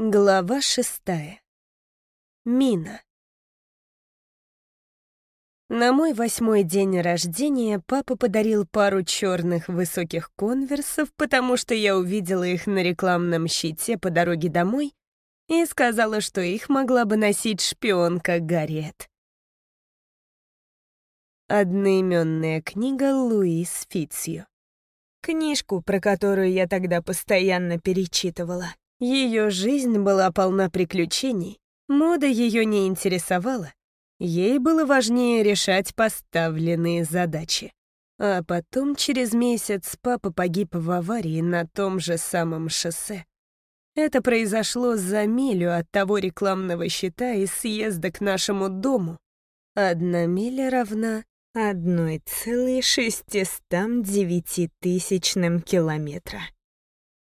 Глава шестая. Мина. На мой восьмой день рождения папа подарил пару черных высоких конверсов, потому что я увидела их на рекламном щите по дороге домой и сказала, что их могла бы носить шпионка Гарриет. Одноименная книга Луис Фитцью. Книжку, про которую я тогда постоянно перечитывала. Ее жизнь была полна приключений, мода ее не интересовала. Ей было важнее решать поставленные задачи. А потом, через месяц, папа погиб в аварии на том же самом шоссе. Это произошло за милю от того рекламного щита из съезда к нашему дому. Одна миля равна одной целой шестистам девяти тысячным километра.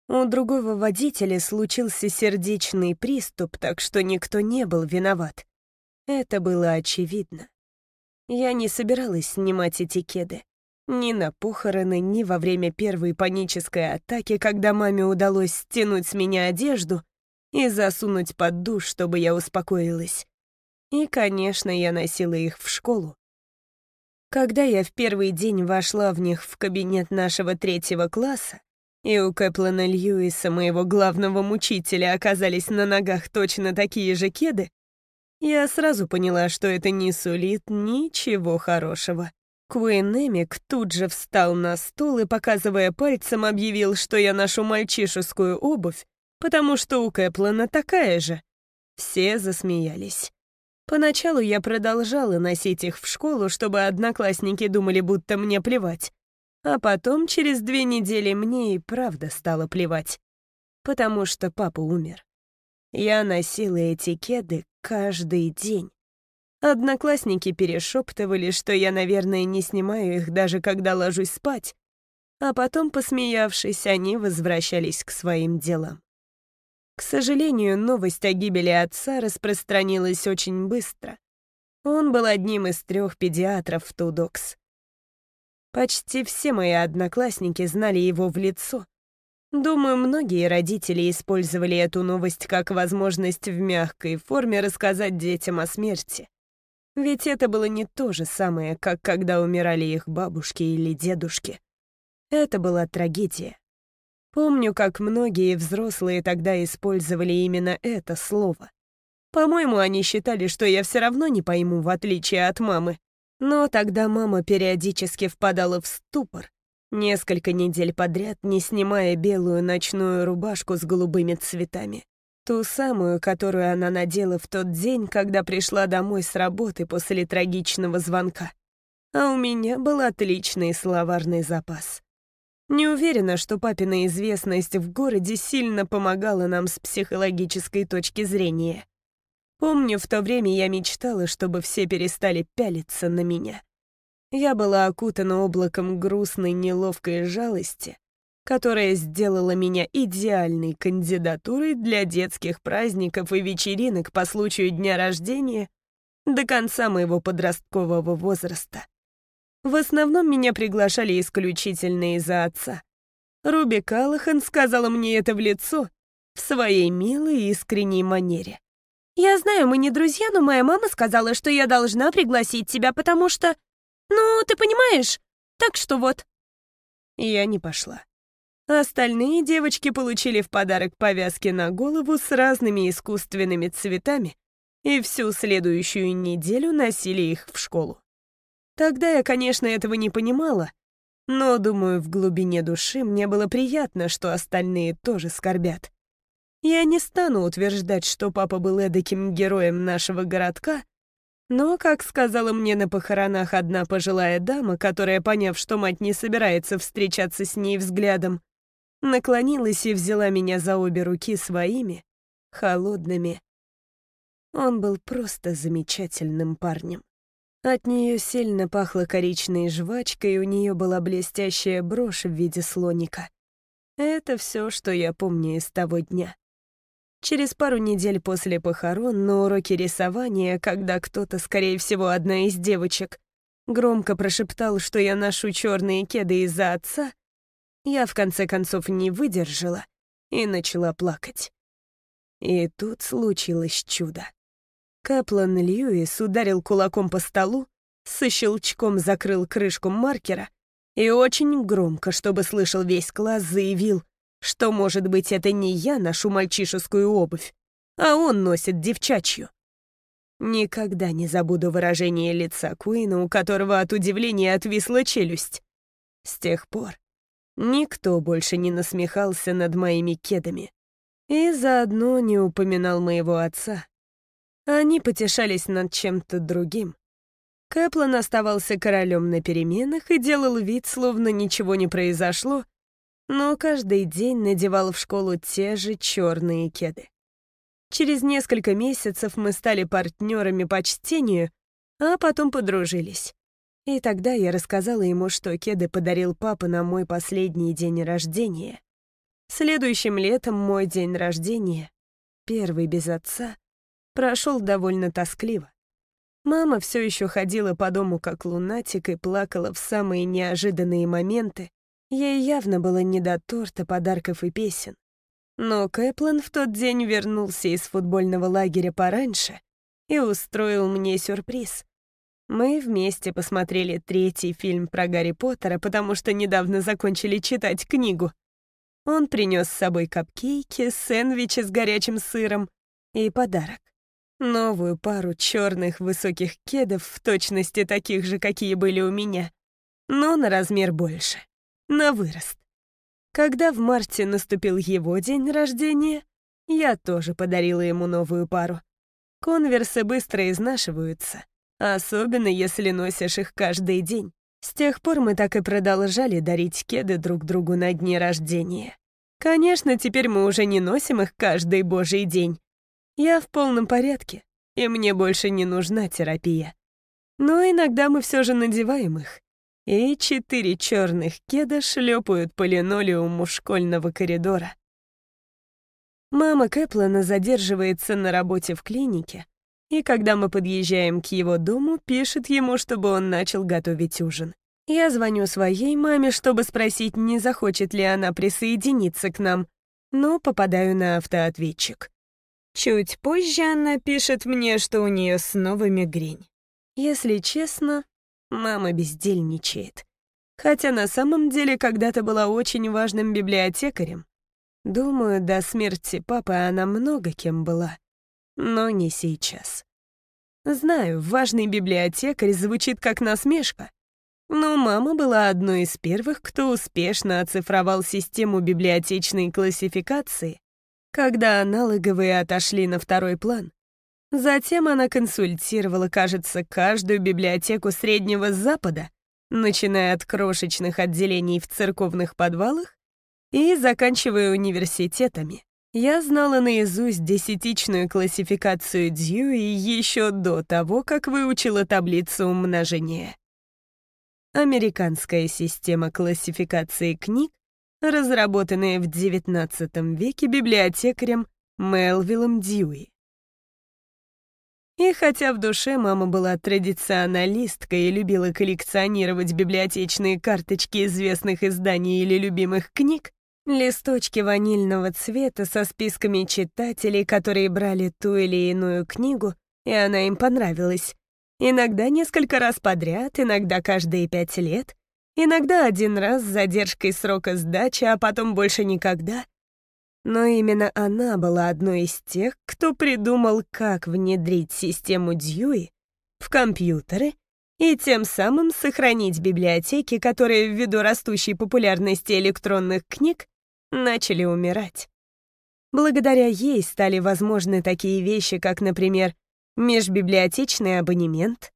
У другого водителя случился сердечный приступ, так что никто не был виноват. Это было очевидно. Я не собиралась снимать эти кеды. Ни на похороны, ни во время первой панической атаки, когда маме удалось стянуть с меня одежду и засунуть под душ, чтобы я успокоилась. И, конечно, я носила их в школу. Когда я в первый день вошла в них в кабинет нашего третьего класса, и у Кэплана Льюиса, моего главного мучителя, оказались на ногах точно такие же кеды, я сразу поняла, что это не сулит ничего хорошего. Куин Эмик тут же встал на стул и, показывая пальцем, объявил, что я ношу мальчишескую обувь, потому что у Кэплана такая же. Все засмеялись. Поначалу я продолжала носить их в школу, чтобы одноклассники думали, будто мне плевать. А потом, через две недели, мне и правда стало плевать. Потому что папа умер. Я носила эти кеды каждый день. Одноклассники перешептывали, что я, наверное, не снимаю их даже когда ложусь спать. А потом, посмеявшись, они возвращались к своим делам. К сожалению, новость о гибели отца распространилась очень быстро. Он был одним из трех педиатров в Тудокс. Почти все мои одноклассники знали его в лицо. Думаю, многие родители использовали эту новость как возможность в мягкой форме рассказать детям о смерти. Ведь это было не то же самое, как когда умирали их бабушки или дедушки. Это была трагедия. Помню, как многие взрослые тогда использовали именно это слово. По-моему, они считали, что я все равно не пойму, в отличие от мамы. Но тогда мама периодически впадала в ступор, несколько недель подряд не снимая белую ночную рубашку с голубыми цветами. Ту самую, которую она надела в тот день, когда пришла домой с работы после трагичного звонка. А у меня был отличный словарный запас. Не уверена, что папина известность в городе сильно помогала нам с психологической точки зрения. Помню, в то время я мечтала, чтобы все перестали пялиться на меня. Я была окутана облаком грустной, неловкой жалости, которая сделала меня идеальной кандидатурой для детских праздников и вечеринок по случаю дня рождения до конца моего подросткового возраста. В основном меня приглашали исключительно из-за отца. Руби Калахан сказала мне это в лицо в своей милой искренней манере. «Я знаю, мы не друзья, но моя мама сказала, что я должна пригласить тебя, потому что... Ну, ты понимаешь? Так что вот». Я не пошла. Остальные девочки получили в подарок повязки на голову с разными искусственными цветами и всю следующую неделю носили их в школу. Тогда я, конечно, этого не понимала, но, думаю, в глубине души мне было приятно, что остальные тоже скорбят. Я не стану утверждать, что папа был эдаким героем нашего городка, но, как сказала мне на похоронах одна пожилая дама, которая, поняв, что мать не собирается встречаться с ней взглядом, наклонилась и взяла меня за обе руки своими, холодными. Он был просто замечательным парнем. От нее сильно пахло коричной жвачкой, и у нее была блестящая брошь в виде слоника. Это все, что я помню из того дня. Через пару недель после похорон на уроке рисования, когда кто-то, скорее всего, одна из девочек, громко прошептал, что я ношу черные кеды из-за отца, я в конце концов не выдержала и начала плакать. И тут случилось чудо. Кэплан Льюис ударил кулаком по столу, со щелчком закрыл крышку маркера и очень громко, чтобы слышал весь класс, заявил, что, может быть, это не я ношу мальчишескую обувь, а он носит девчачью. Никогда не забуду выражение лица Куина, у которого от удивления отвисла челюсть. С тех пор никто больше не насмехался над моими кедами и заодно не упоминал моего отца. Они потешались над чем-то другим. Кэплан оставался королем на переменах и делал вид, словно ничего не произошло, но каждый день надевал в школу те же черные кеды. Через несколько месяцев мы стали партнерами по чтению, а потом подружились. И тогда я рассказала ему, что кеды подарил папа на мой последний день рождения. Следующим летом мой день рождения, первый без отца, прошел довольно тоскливо. Мама все еще ходила по дому как лунатик и плакала в самые неожиданные моменты. Ей явно было не до торта, подарков и песен. Но Кэплан в тот день вернулся из футбольного лагеря пораньше и устроил мне сюрприз. Мы вместе посмотрели третий фильм про Гарри Поттера, потому что недавно закончили читать книгу. Он принес с собой капкейки, сэндвичи с горячим сыром и подарок. Новую пару черных высоких кедов в точности таких же, какие были у меня, но на размер больше, на вырост. Когда в марте наступил его день рождения, я тоже подарила ему новую пару. Конверсы быстро изнашиваются, особенно если носишь их каждый день. С тех пор мы так и продолжали дарить кеды друг другу на дни рождения. Конечно, теперь мы уже не носим их каждый божий день. Я в полном порядке, и мне больше не нужна терапия. Но иногда мы все же надеваем их, и четыре черных кеда шлепают по линолеуму школьного коридора. Мама Кэплана задерживается на работе в клинике, и когда мы подъезжаем к его дому, пишет ему, чтобы он начал готовить ужин. Я звоню своей маме, чтобы спросить, не захочет ли она присоединиться к нам, но попадаю на автоответчик. Чуть позже она пишет мне, что у нее снова мигрень. Если честно, Мама бездельничает. Хотя на самом деле когда-то была очень важным библиотекарем. Думаю, до смерти папы она много кем была. Но не сейчас. Знаю, важный библиотекарь звучит как насмешка. Но мама была одной из первых, кто успешно оцифровал систему библиотечной классификации, когда аналоговые отошли на второй план. Затем она консультировала, кажется, каждую библиотеку Среднего Запада, начиная от крошечных отделений в церковных подвалах и заканчивая университетами. Я знала наизусть десятичную классификацию Дьюи еще до того, как выучила таблицу умножения. Американская система классификации книг, разработанная в XIX веке библиотекарем Мелвиллом Дьюи. И хотя в душе мама была традиционалисткой и любила коллекционировать библиотечные карточки известных изданий или любимых книг, листочки ванильного цвета со списками читателей, которые брали ту или иную книгу, и она им понравилась. Иногда несколько раз подряд, иногда каждые пять лет, иногда один раз с задержкой срока сдачи, а потом больше никогда — но именно она была одной из тех, кто придумал, как внедрить систему Дьюи в компьютеры и тем самым сохранить библиотеки, которые ввиду растущей популярности электронных книг начали умирать. Благодаря ей стали возможны такие вещи, как, например, межбиблиотечный абонемент.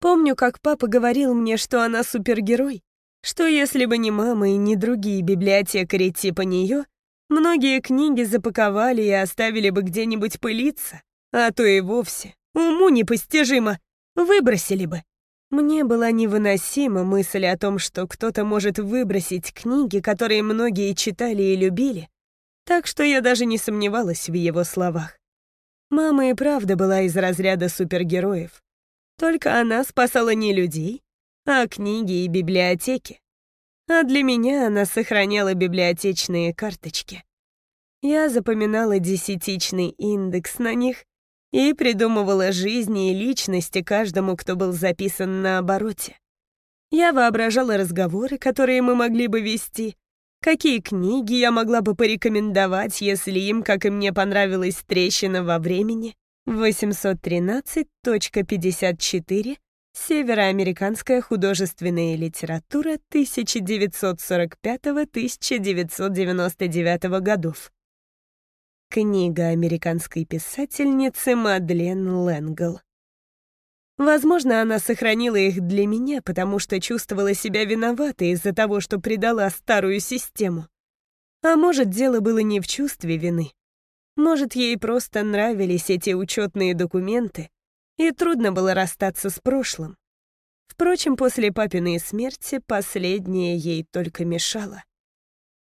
Помню, как папа говорил мне, что она супергерой, что если бы не мама и не другие библиотекари типа нее, Многие книги запаковали и оставили бы где-нибудь пылиться, а то и вовсе, уму непостижимо, выбросили бы. Мне была невыносима мысль о том, что кто-то может выбросить книги, которые многие читали и любили, так что я даже не сомневалась в его словах. Мама и правда была из разряда супергероев. Только она спасала не людей, а книги и библиотеки а для меня она сохраняла библиотечные карточки. Я запоминала десятичный индекс на них и придумывала жизни и личности каждому, кто был записан на обороте. Я воображала разговоры, которые мы могли бы вести, какие книги я могла бы порекомендовать, если им, как и мне, понравилась трещина во времени. 813.54 Североамериканская художественная литература 1945-1999 годов. Книга американской писательницы Мадлен Лэнгл. Возможно, она сохранила их для меня, потому что чувствовала себя виноватой из-за того, что предала старую систему. А может, дело было не в чувстве вины. Может, ей просто нравились эти учетные документы, и трудно было расстаться с прошлым. Впрочем, после папиной смерти последнее ей только мешало.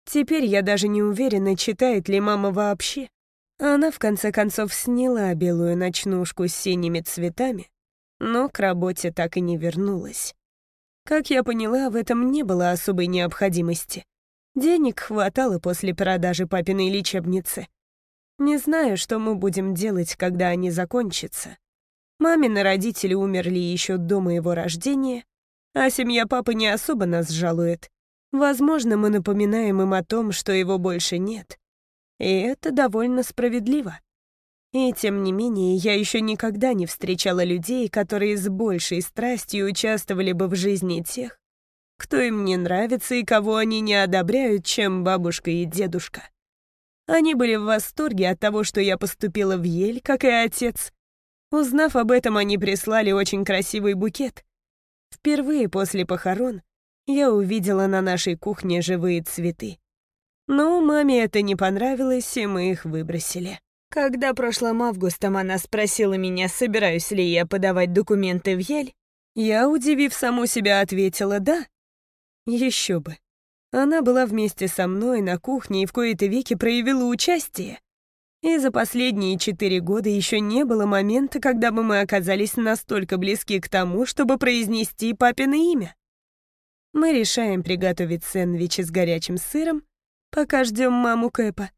Теперь я даже не уверена, читает ли мама вообще. Она, в конце концов, сняла белую ночнушку с синими цветами, но к работе так и не вернулась. Как я поняла, в этом не было особой необходимости. Денег хватало после продажи папиной лечебницы. Не знаю, что мы будем делать, когда они закончатся. Мамины родители умерли еще до моего рождения, а семья папы не особо нас жалует. Возможно, мы напоминаем им о том, что его больше нет. И это довольно справедливо. И тем не менее, я еще никогда не встречала людей, которые с большей страстью участвовали бы в жизни тех, кто им не нравится и кого они не одобряют, чем бабушка и дедушка. Они были в восторге от того, что я поступила в Ель, как и отец. Узнав об этом, они прислали очень красивый букет. Впервые после похорон я увидела на нашей кухне живые цветы. Но маме это не понравилось, и мы их выбросили. Когда прошлым августом она спросила меня, собираюсь ли я подавать документы в Ель, я, удивив саму себя, ответила «да». Еще бы. Она была вместе со мной на кухне и в кои-то веки проявила участие. И за последние четыре года еще не было момента, когда бы мы оказались настолько близки к тому, чтобы произнести папино имя. Мы решаем приготовить сэндвичи с горячим сыром, пока ждем маму Кэпа,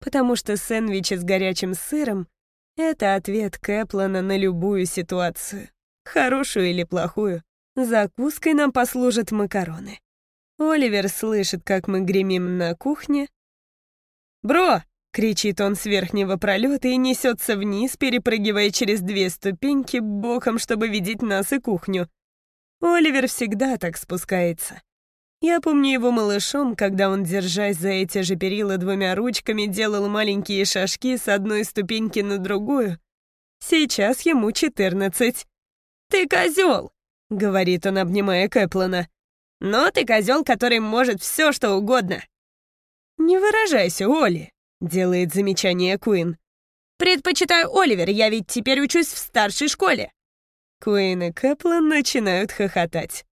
потому что сэндвичи с горячим сыром — это ответ Кэплана на любую ситуацию, хорошую или плохую. Закуской нам послужат макароны. Оливер слышит, как мы гремим на кухне. «Бро!» — кричит он с верхнего пролета и несется вниз, перепрыгивая через две ступеньки боком, чтобы видеть нас и кухню. Оливер всегда так спускается. Я помню его малышом, когда он, держась за эти же перила двумя ручками, делал маленькие шажки с одной ступеньки на другую. Сейчас ему четырнадцать. «Ты козел!» — говорит он, обнимая Кэплана. «Но ты козел, который может все, что угодно». «Не выражайся, Оли», — делает замечание Куин. «Предпочитаю Оливер, я ведь теперь учусь в старшей школе». Куин и Кэплан начинают хохотать.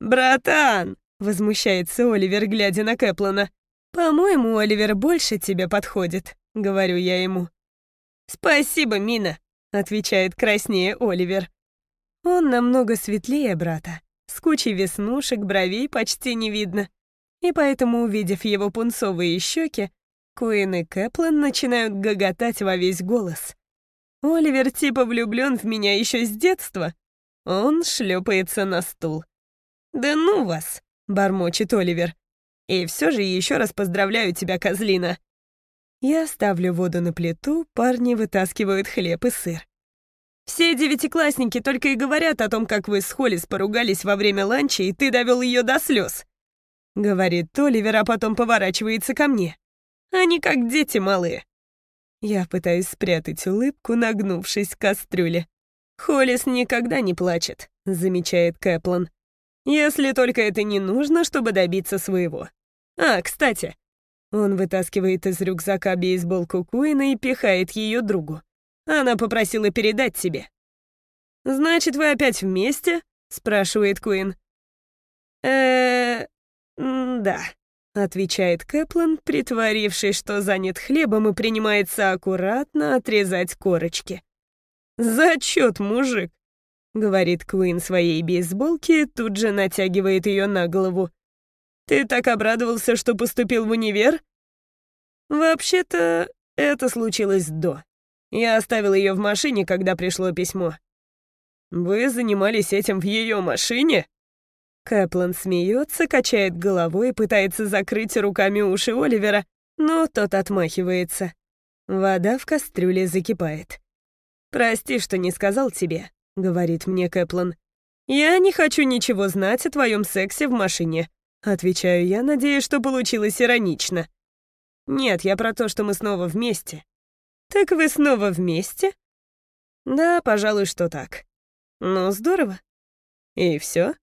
«Братан!» Возмущается Оливер, глядя на Кэплана. «По-моему, Оливер больше тебе подходит», — говорю я ему. «Спасибо, Мина», — отвечает краснее Оливер. Он намного светлее брата. С кучей веснушек, бровей почти не видно. И поэтому, увидев его пунцовые щеки, Куин и Кэплан начинают гоготать во весь голос. Оливер типа влюблен в меня еще с детства. Он шлепается на стул. «Да ну вас!» — бормочет Оливер. «И все же еще раз поздравляю тебя, козлина». Я ставлю воду на плиту, парни вытаскивают хлеб и сыр. «Все девятиклассники только и говорят о том, как вы с Холлис поругались во время ланча, и ты довел ее до слез», — говорит Оливер, а потом поворачивается ко мне. «Они как дети малые». Я пытаюсь спрятать улыбку, нагнувшись к кастрюле. «Холлис никогда не плачет», — замечает Кэплан. Если только это не нужно, чтобы добиться своего. А, кстати. Он вытаскивает из рюкзака бейсболку Куина и пихает ее другу. Она попросила передать тебе. «Значит, вы опять вместе?» — спрашивает Куин. э да», — отвечает Кэплан, притворившись, что занят хлебом и принимается аккуратно отрезать корочки. «Зачет, мужик!» — говорит Куин своей бейсболке, тут же натягивает ее на голову. «Ты так обрадовался, что поступил в универ?» Вообще-то, это случилось до. Я оставил ее в машине, когда пришло письмо. Вы занимались этим в ее машине? Кэплан смеется, качает головой и пытается закрыть руками уши Оливера, но тот отмахивается. Вода в кастрюле закипает. «Прости, что не сказал тебе», — говорит мне Кэплан. «Я не хочу ничего знать о твоем сексе в машине», — отвечаю я, надеясь, что получилось иронично. «Нет, я про то, что мы снова вместе». «Так вы снова вместе?» «Да, пожалуй, что так». «Ну, здорово». «И все?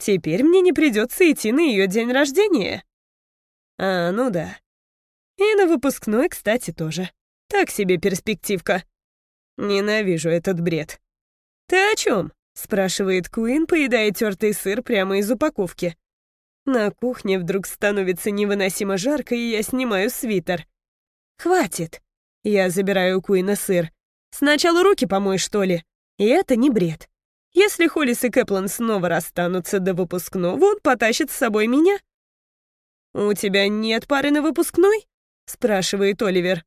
Теперь мне не придется идти на ее день рождения». «А, ну да. И на выпускной, кстати, тоже. Так себе перспективка. Ненавижу этот бред». «Ты о чем? спрашивает Куин, поедая тертый сыр прямо из упаковки. На кухне вдруг становится невыносимо жарко, и я снимаю свитер. «Хватит!» Я забираю у Куина сыр. «Сначала руки помой, что ли?» И это не бред. Если Холлис и Кэплан снова расстанутся до выпускного, он потащит с собой меня. «У тебя нет пары на выпускной?» — спрашивает Оливер.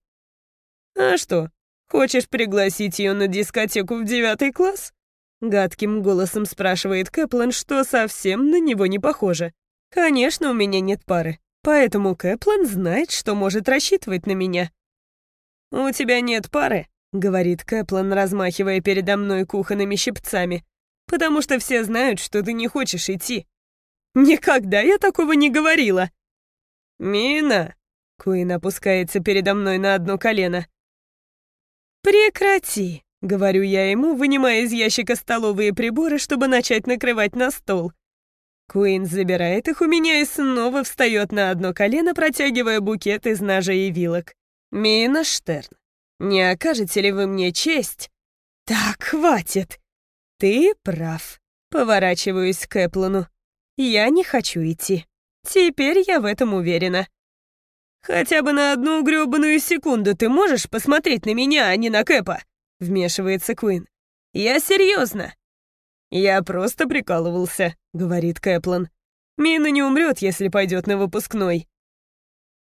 «А что, хочешь пригласить ее на дискотеку в девятый класс?» Гадким голосом спрашивает Кэплан, что совсем на него не похоже. «Конечно, у меня нет пары, поэтому Кэплан знает, что может рассчитывать на меня». «У тебя нет пары?» — говорит Кэплан, размахивая передо мной кухонными щипцами. «Потому что все знают, что ты не хочешь идти». «Никогда я такого не говорила!» «Мина!» — Куин опускается передо мной на одно колено. «Прекрати!» — говорю я ему, вынимая из ящика столовые приборы, чтобы начать накрывать на стол. Куин забирает их у меня и снова встает на одно колено, протягивая букет из ножей и вилок. «Мина Штерн, не окажете ли вы мне честь?» «Так, хватит!» «Ты прав», — поворачиваюсь к Эплану. «Я не хочу идти. Теперь я в этом уверена». «Хотя бы на одну грёбаную секунду ты можешь посмотреть на меня, а не на Кэпа?» — вмешивается Куин. «Я серьезно. «Я просто прикалывался», — говорит Кэплан. «Мина не умрет, если пойдет на выпускной».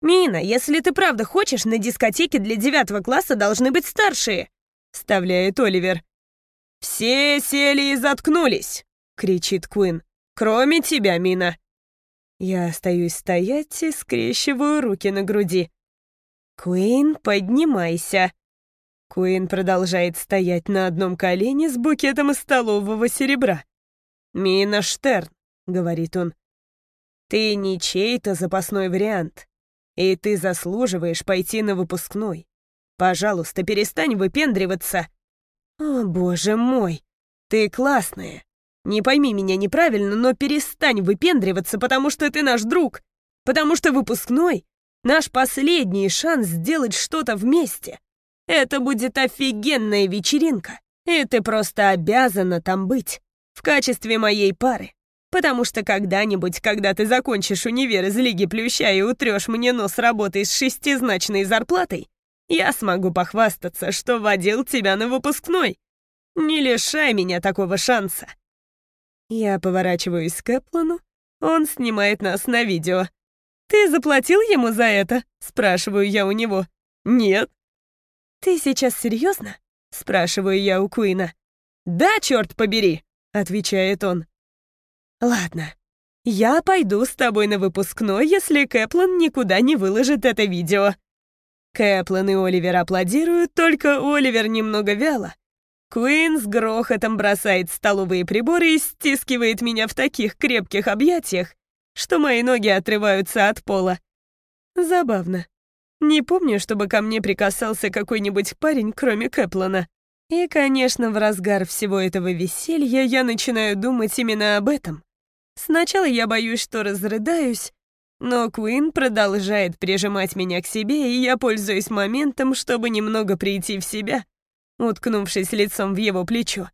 «Мина, если ты правда хочешь, на дискотеке для девятого класса должны быть старшие», — вставляет Оливер. «Все сели и заткнулись», — кричит Куин. «Кроме тебя, Мина». Я остаюсь стоять и скрещиваю руки на груди. «Куин, поднимайся!» Куин продолжает стоять на одном колене с букетом из столового серебра. «Мина Штерн», — говорит он, — «ты не чей-то запасной вариант, и ты заслуживаешь пойти на выпускной. Пожалуйста, перестань выпендриваться». «О, боже мой, ты классная. Не пойми меня неправильно, но перестань выпендриваться, потому что ты наш друг, потому что выпускной — наш последний шанс сделать что-то вместе. Это будет офигенная вечеринка, и ты просто обязана там быть, в качестве моей пары. Потому что когда-нибудь, когда ты закончишь универ из Лиги Плюща и утрешь мне нос работой с шестизначной зарплатой, я смогу похвастаться, что водил тебя на выпускной. Не лишай меня такого шанса. Я поворачиваюсь к Эплану, он снимает нас на видео. «Ты заплатил ему за это?» — спрашиваю я у него. «Нет». «Ты сейчас серьезно?» — спрашиваю я у Куина. «Да, черт побери!» — отвечает он. «Ладно, я пойду с тобой на выпускной, если Кэплан никуда не выложит это видео». Кэплан и Оливер аплодируют, только Оливер немного вяло. Куин с грохотом бросает столовые приборы и стискивает меня в таких крепких объятиях, что мои ноги отрываются от пола. Забавно. Не помню, чтобы ко мне прикасался какой-нибудь парень, кроме Кэплана. И, конечно, в разгар всего этого веселья я начинаю думать именно об этом. Сначала я боюсь, что разрыдаюсь, но Куин продолжает прижимать меня к себе, и я пользуюсь моментом, чтобы немного прийти в себя, уткнувшись лицом в его плечо.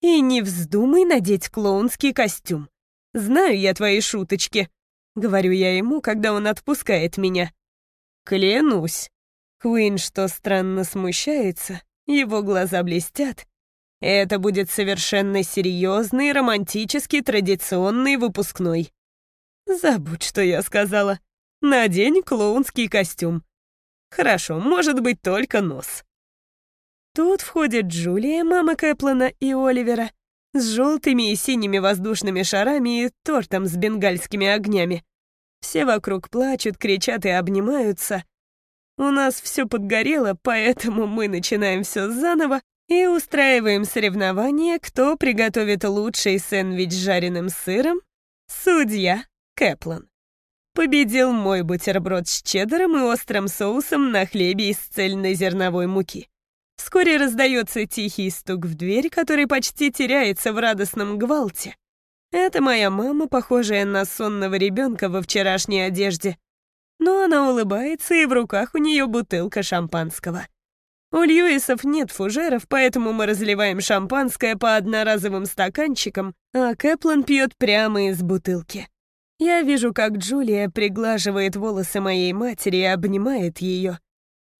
«И не вздумай надеть клоунский костюм. Знаю я твои шуточки», — говорю я ему, когда он отпускает меня. Клянусь. Куин, что странно смущается, его глаза блестят. Это будет совершенно серьезный, романтический, традиционный выпускной. Забудь, что я сказала. Надень клоунский костюм. Хорошо, может быть, только нос. Тут входит Джулия, мама Кэплана и Оливера, с желтыми и синими воздушными шарами и тортом с бенгальскими огнями. Все вокруг плачут, кричат и обнимаются. У нас все подгорело, поэтому мы начинаем все заново и устраиваем соревнование, кто приготовит лучший сэндвич с жареным сыром. Судья Кэплан. Победил мой бутерброд с чеддером и острым соусом на хлебе из цельной зерновой муки. Вскоре раздается тихий стук в дверь, который почти теряется в радостном гвалте. Это моя мама, похожая на сонного ребенка во вчерашней одежде. Но она улыбается, и в руках у нее бутылка шампанского. У Льюисов нет фужеров, поэтому мы разливаем шампанское по одноразовым стаканчикам, а Кэплан пьет прямо из бутылки. Я вижу, как Джулия приглаживает волосы моей матери и обнимает ее.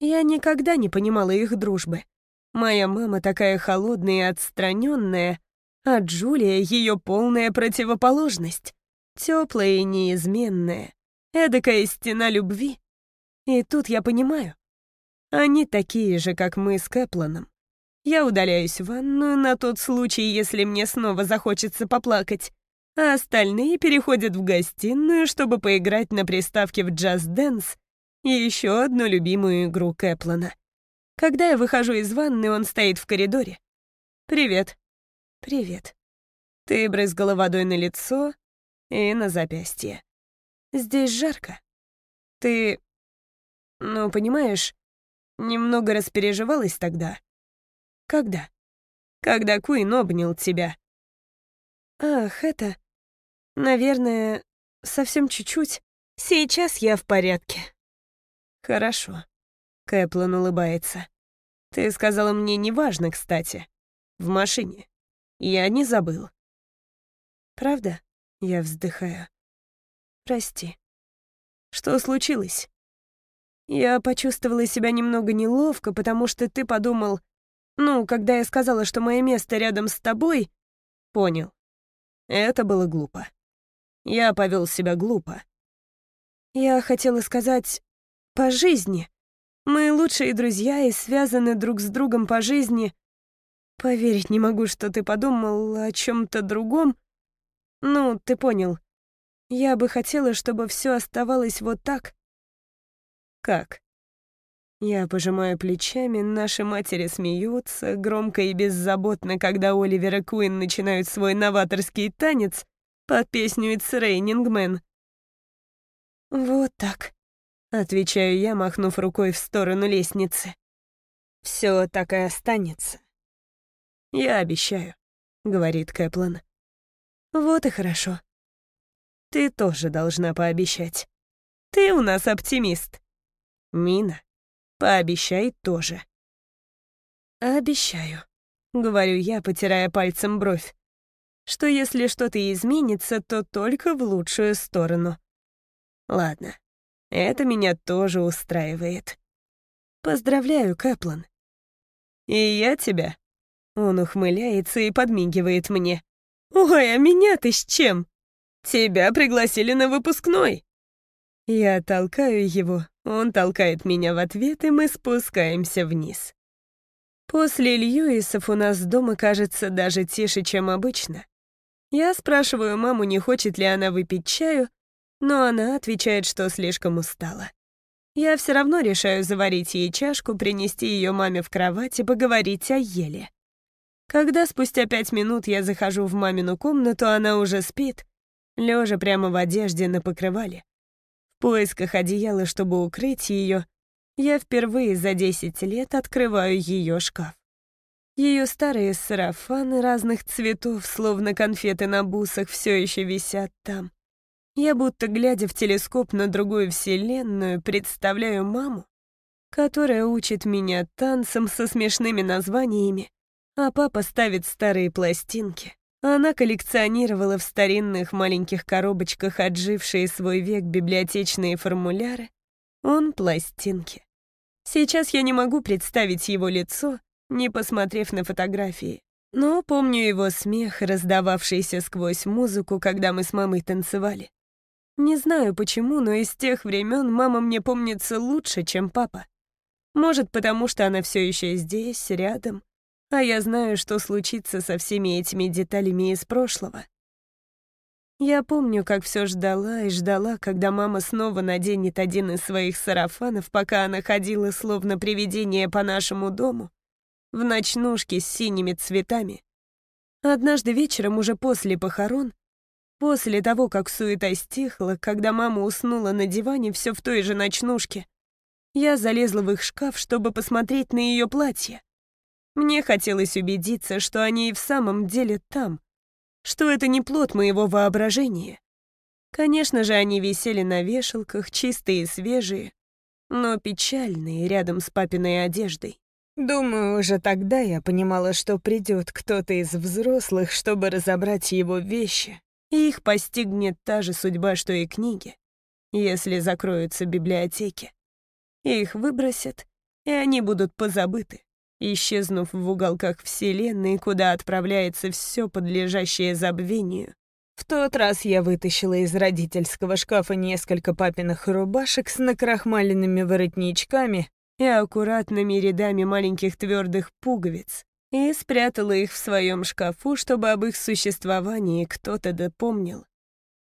Я никогда не понимала их дружбы. Моя мама такая холодная и отстраненная, а Джулия — ее полная противоположность, теплая и неизменная, эдакая стена любви. И тут я понимаю, они такие же, как мы с Кэпланом. Я удаляюсь в ванную на тот случай, если мне снова захочется поплакать, а остальные переходят в гостиную, чтобы поиграть на приставке в джаз-дэнс и еще одну любимую игру Кэплана. Когда я выхожу из ванны, он стоит в коридоре. «Привет», «Привет». Ты брызгала водой на лицо и на запястье. Здесь жарко. Ты, ну, понимаешь, немного распереживалась тогда. Когда? Когда Куин обнял тебя. Ах, это... Наверное, совсем чуть-чуть. Сейчас я в порядке. Хорошо. Кэплан улыбается. Ты сказала мне неважно, кстати. В машине. Я не забыл. Правда? Я вздыхаю. Прости. Что случилось? Я почувствовала себя немного неловко, потому что ты подумал... Ну, когда я сказала, что мое место рядом с тобой... Понял. Это было глупо. Я повел себя глупо. Я хотела сказать... По жизни. Мы лучшие друзья и связаны друг с другом по жизни, Поверить не могу, что ты подумал о чем-то другом. Ну, ты понял. Я бы хотела, чтобы все оставалось вот так. Как? Я пожимаю плечами, наши матери смеются, громко и беззаботно, когда Оливер и Куин начинают свой новаторский танец под песню «It's Raining Man». «Вот так», — отвечаю я, махнув рукой в сторону лестницы. Все так и останется. «Я обещаю», — говорит Кэплан. «Вот и хорошо. Ты тоже должна пообещать. Ты у нас оптимист. Мина, пообещай тоже». «Обещаю», — говорю я, потирая пальцем бровь, что если что-то изменится, то только в лучшую сторону. Ладно, это меня тоже устраивает. Поздравляю, Кэплан. И я тебя он ухмыляется и подмигивает мне. «Ой, а меня ты с чем? Тебя пригласили на выпускной!» Я толкаю его, он толкает меня в ответ, и мы спускаемся вниз. После Льюисов у нас дома кажется даже тише, чем обычно. Я спрашиваю маму, не хочет ли она выпить чаю, но она отвечает, что слишком устала. Я все равно решаю заварить ей чашку, принести ее маме в кровать и поговорить о еле. Когда спустя пять минут я захожу в мамину комнату, она уже спит, лежа прямо в одежде на покрывале. В поисках одеяла, чтобы укрыть ее, я впервые за 10 лет открываю ее шкаф. Ее старые сарафаны разных цветов, словно конфеты на бусах, все еще висят там. Я будто, глядя в телескоп на другую вселенную, представляю маму, которая учит меня танцам со смешными названиями, а папа ставит старые пластинки. Она коллекционировала в старинных маленьких коробочках отжившие свой век библиотечные формуляры, он — пластинки. Сейчас я не могу представить его лицо, не посмотрев на фотографии, но помню его смех, раздававшийся сквозь музыку, когда мы с мамой танцевали. Не знаю почему, но из тех времен мама мне помнится лучше, чем папа. Может, потому что она все еще здесь, рядом, а я знаю, что случится со всеми этими деталями из прошлого. Я помню, как все ждала и ждала, когда мама снова наденет один из своих сарафанов, пока она ходила словно привидение по нашему дому, в ночнушке с синими цветами. Однажды вечером, уже после похорон, после того, как суета стихла, когда мама уснула на диване все в той же ночнушке, я залезла в их шкаф, чтобы посмотреть на ее платье. Мне хотелось убедиться, что они и в самом деле там, что это не плод моего воображения. Конечно же, они висели на вешалках, чистые и свежие, но печальные рядом с папиной одеждой. Думаю, уже тогда я понимала, что придет кто-то из взрослых, чтобы разобрать его вещи, и их постигнет та же судьба, что и книги, если закроются библиотеки. Их выбросят, и они будут позабыты исчезнув в уголках Вселенной, куда отправляется все подлежащее забвению. В тот раз я вытащила из родительского шкафа несколько папиных рубашек с накрахмаленными воротничками и аккуратными рядами маленьких твердых пуговиц и спрятала их в своем шкафу, чтобы об их существовании кто-то допомнил.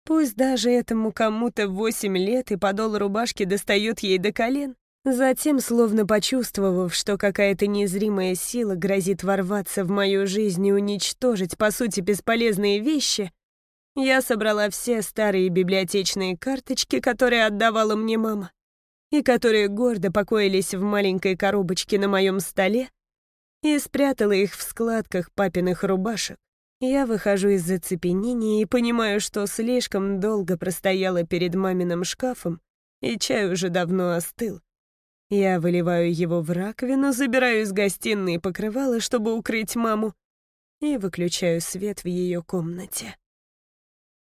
Пусть даже этому кому-то восемь лет и подол рубашки достает ей до колен, Затем, словно почувствовав, что какая-то незримая сила грозит ворваться в мою жизнь и уничтожить, по сути, бесполезные вещи, я собрала все старые библиотечные карточки, которые отдавала мне мама, и которые гордо покоились в маленькой коробочке на моем столе, и спрятала их в складках папиных рубашек. Я выхожу из зацепенения и понимаю, что слишком долго простояла перед маминым шкафом, и чай уже давно остыл. Я выливаю его в раковину, забираю из гостиной покрывало, чтобы укрыть маму, и выключаю свет в ее комнате.